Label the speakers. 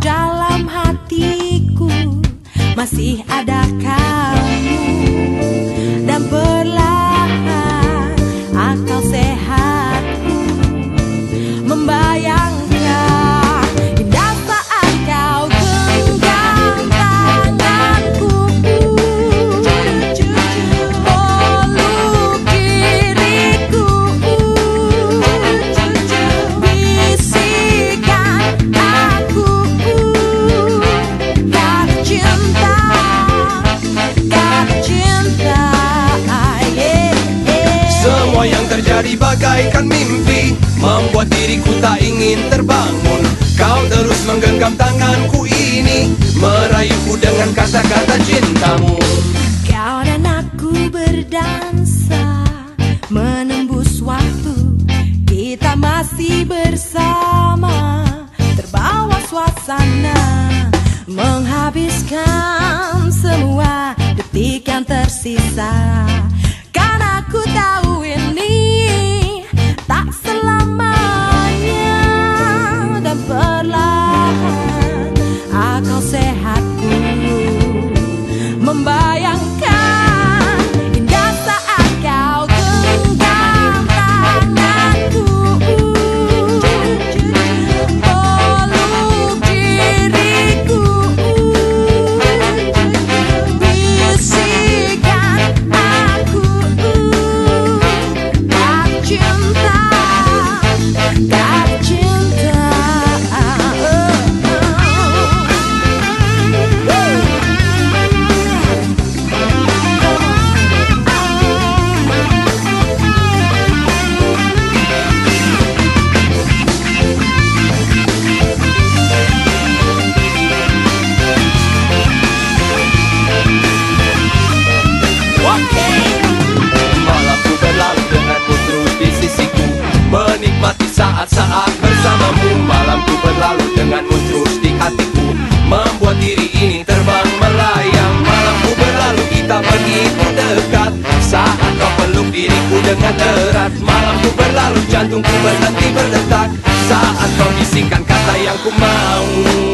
Speaker 1: dalam hatiku. Masih adakah bagaikan mimpi Membuat diriku tak ingin terbangun. Kau terus menggenggam tanganku ini Merayuku dengan kata-kata cintamu.
Speaker 2: Kau dan aku berdansa Menembus waktu. Kita masih bersama Terbawa suasana. Menghabiskan semua detik yang tersisa
Speaker 1: Saat-saat bersamamu. Malamku berlalu dengan terus di hatiku. Membuat diri ini terbang melayang. Malamku berlalu kita begitu dekat Saat kau peluk diriku dengan erat. Malamku berlalu jantungku berhenti berdetak. Saat kau bisikan kata yang ku mau.